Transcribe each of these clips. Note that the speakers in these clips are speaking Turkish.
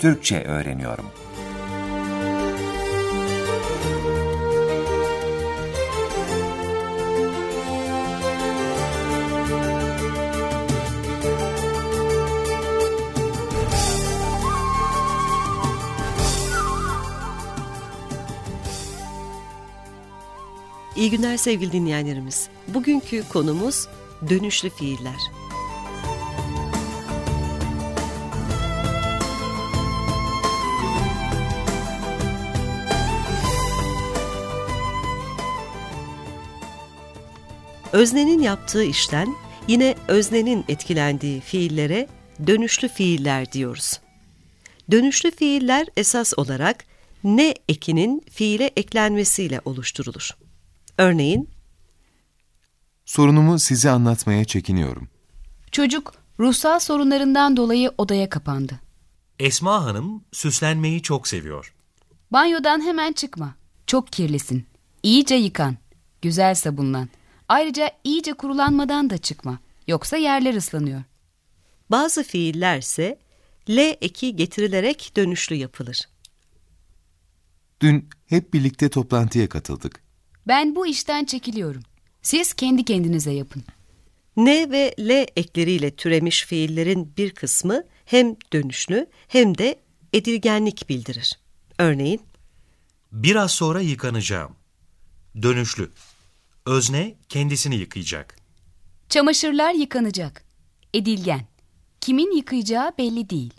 Türkçe öğreniyorum. İyi günler sevgili dinleyenlerimiz. Bugünkü konumuz dönüşlü fiiller. Öznenin yaptığı işten yine öznenin etkilendiği fiillere dönüşlü fiiller diyoruz. Dönüşlü fiiller esas olarak ne ekinin fiile eklenmesiyle oluşturulur. Örneğin, Sorunumu size anlatmaya çekiniyorum. Çocuk ruhsal sorunlarından dolayı odaya kapandı. Esma Hanım süslenmeyi çok seviyor. Banyodan hemen çıkma. Çok kirlisin. İyice yıkan. Güzel sabunlan. Ayrıca iyice kurulanmadan da çıkma. Yoksa yerler ıslanıyor. bazı fiillerse L eki getirilerek dönüşlü yapılır. Dün hep birlikte toplantıya katıldık. Ben bu işten çekiliyorum. Siz kendi kendinize yapın. N ve L ekleriyle türemiş fiillerin bir kısmı hem dönüşlü hem de edilgenlik bildirir. Örneğin, Biraz sonra yıkanacağım. Dönüşlü. Özne kendisini yıkayacak. Çamaşırlar yıkanacak. Edilgen. Kimin yıkayacağı belli değil.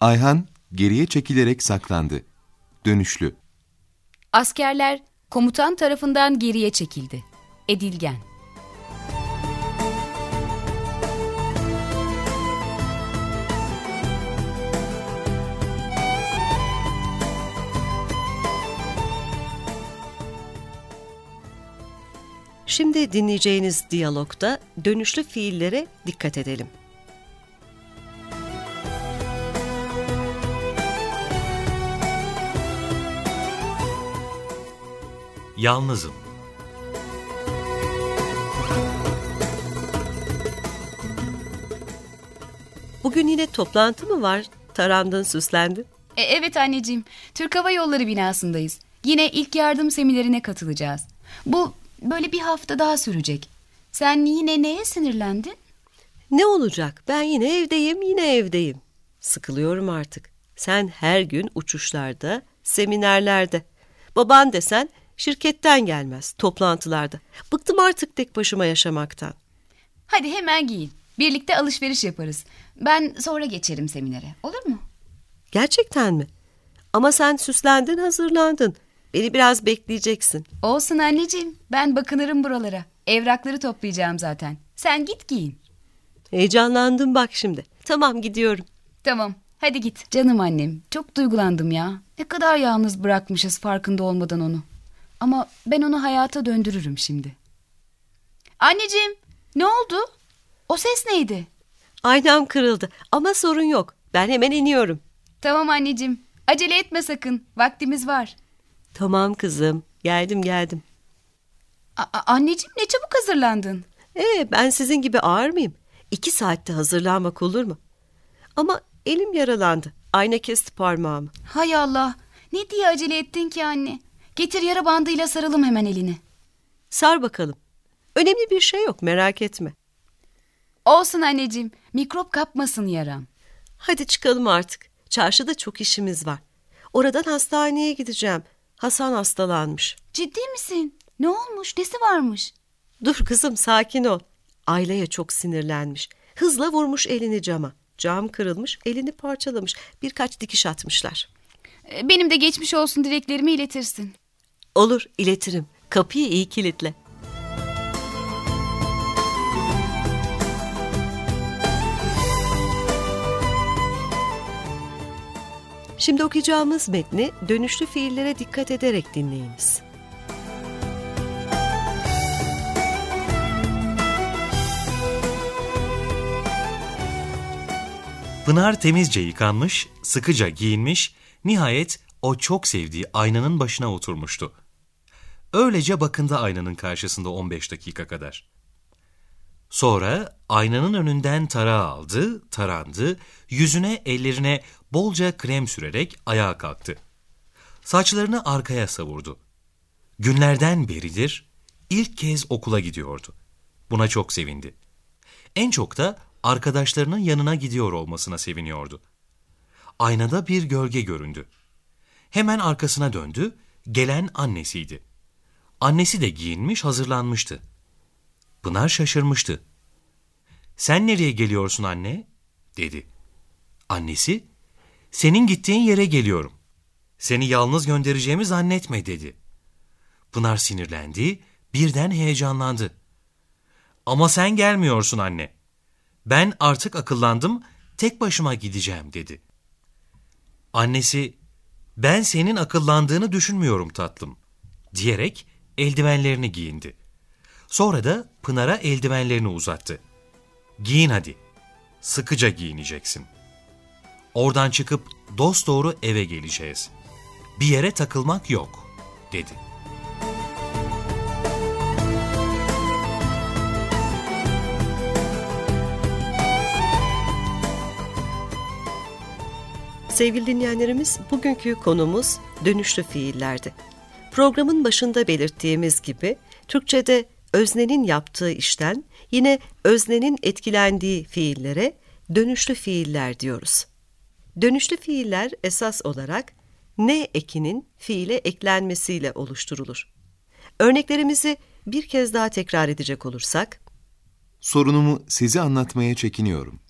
Ayhan geriye çekilerek saklandı. Dönüşlü. Askerler komutan tarafından geriye çekildi. Edilgen. Şimdi dinleyeceğiniz diyalogda dönüşlü fiillere dikkat edelim. Yalnızım. Bugün yine toplantı mı var? Tarandın, süslendin. E, evet anneciğim. Türk Hava Yolları binasındayız. Yine ilk yardım seminerine katılacağız. Bu böyle bir hafta daha sürecek. Sen yine neye sinirlendin? Ne olacak? Ben yine evdeyim, yine evdeyim. Sıkılıyorum artık. Sen her gün uçuşlarda, seminerlerde. Baban desen şirketten gelmez, toplantılarda. Bıktım artık tek başıma yaşamaktan. Hadi hemen giyin. Birlikte alışveriş yaparız. Ben sonra geçerim seminere. Olur mu? Gerçekten mi? Ama sen süslendin, hazırlandın. Beni biraz bekleyeceksin. Olsun anneciğim. Ben bakınırım buralara. Evrakları toplayacağım zaten. Sen git giyin. Heyecanlandım bak şimdi. Tamam gidiyorum. Tamam. Hadi git. Canım annem. Çok duygulandım ya. Ne kadar yalnız bırakmışız farkında olmadan onu. Ama ben onu hayata döndürürüm şimdi. Anneciğim, ne oldu? O ses neydi? Aynam kırıldı ama sorun yok. Ben hemen iniyorum. Tamam anneciğim. Acele etme sakın. Vaktimiz var. Tamam kızım. Geldim geldim. A- anneciğim ne çabuk hazırlandın. Ee, ben sizin gibi ağır mıyım? İki saatte hazırlanmak olur mu? Ama elim yaralandı. Ayna kesti parmağımı. Hay Allah. Ne diye acele ettin ki anne? Getir yara bandıyla saralım hemen elini. Sar bakalım. Önemli bir şey yok merak etme. Olsun anneciğim. Mikrop kapmasın yaram. Hadi çıkalım artık. Çarşıda çok işimiz var. Oradan hastaneye gideceğim. Hasan hastalanmış. Ciddi misin? Ne olmuş? Nesi varmış? Dur kızım sakin ol. Aileye çok sinirlenmiş. Hızla vurmuş elini cama. Cam kırılmış, elini parçalamış. Birkaç dikiş atmışlar. Ee, Benim de geçmiş olsun dileklerimi iletirsin. Olur, iletirim. Kapıyı iyi kilitle. Şimdi okuyacağımız metni dönüşlü fiillere dikkat ederek dinleyiniz. Pınar temizce yıkanmış, sıkıca giyinmiş, nihayet o çok sevdiği aynanın başına oturmuştu. Öylece bakındı aynanın karşısında 15 dakika kadar. Sonra aynanın önünden tarağı aldı, tarandı, yüzüne ellerine bolca krem sürerek ayağa kalktı. Saçlarını arkaya savurdu. Günlerden beridir ilk kez okula gidiyordu. Buna çok sevindi. En çok da arkadaşlarının yanına gidiyor olmasına seviniyordu. Aynada bir gölge göründü. Hemen arkasına döndü, gelen annesiydi. Annesi de giyinmiş, hazırlanmıştı. Pınar şaşırmıştı. Sen nereye geliyorsun anne? dedi. Annesi, senin gittiğin yere geliyorum. Seni yalnız göndereceğimi zannetme dedi. Pınar sinirlendi, birden heyecanlandı. Ama sen gelmiyorsun anne. Ben artık akıllandım, tek başıma gideceğim dedi. Annesi, ben senin akıllandığını düşünmüyorum tatlım, diyerek eldivenlerini giyindi. Sonra da Pınar'a eldivenlerini uzattı. Giyin hadi, sıkıca giyineceksin. Oradan çıkıp dosdoğru eve geleceğiz. Bir yere takılmak yok, dedi. Sevgili dinleyenlerimiz, bugünkü konumuz dönüşlü fiillerdi. Programın başında belirttiğimiz gibi, Türkçe'de öznenin yaptığı işten yine öznenin etkilendiği fiillere dönüşlü fiiller diyoruz. Dönüşlü fiiller esas olarak ne ekinin fiile eklenmesiyle oluşturulur. Örneklerimizi bir kez daha tekrar edecek olursak, Sorunumu size anlatmaya çekiniyorum.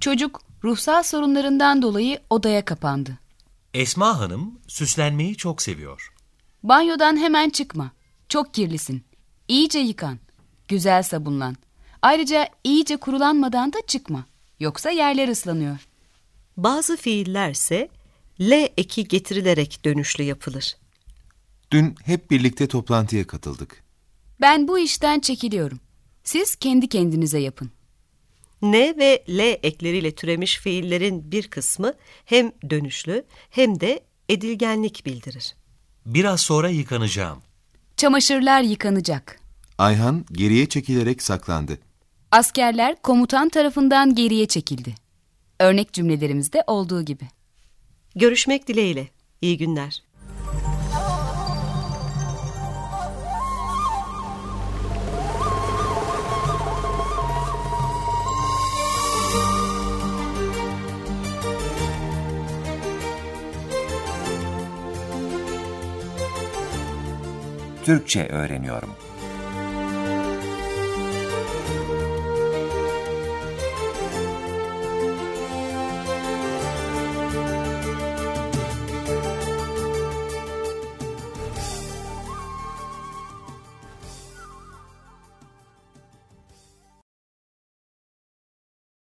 Çocuk ruhsal sorunlarından dolayı odaya kapandı. Esma Hanım süslenmeyi çok seviyor. Banyodan hemen çıkma. Çok kirlisin. İyice yıkan. Güzel sabunlan. Ayrıca iyice kurulanmadan da çıkma. Yoksa yerler ıslanıyor. bazı fiillerse L eki getirilerek dönüşlü yapılır. Dün hep birlikte toplantıya katıldık. Ben bu işten çekiliyorum. Siz kendi kendinize yapın. N ve L ekleriyle türemiş fiillerin bir kısmı hem dönüşlü hem de edilgenlik bildirir. Biraz sonra yıkanacağım. Çamaşırlar yıkanacak. Ayhan geriye çekilerek saklandı. Askerler komutan tarafından geriye çekildi. Örnek cümlelerimizde olduğu gibi. Görüşmek dileğiyle. İyi günler. Türkçe öğreniyorum.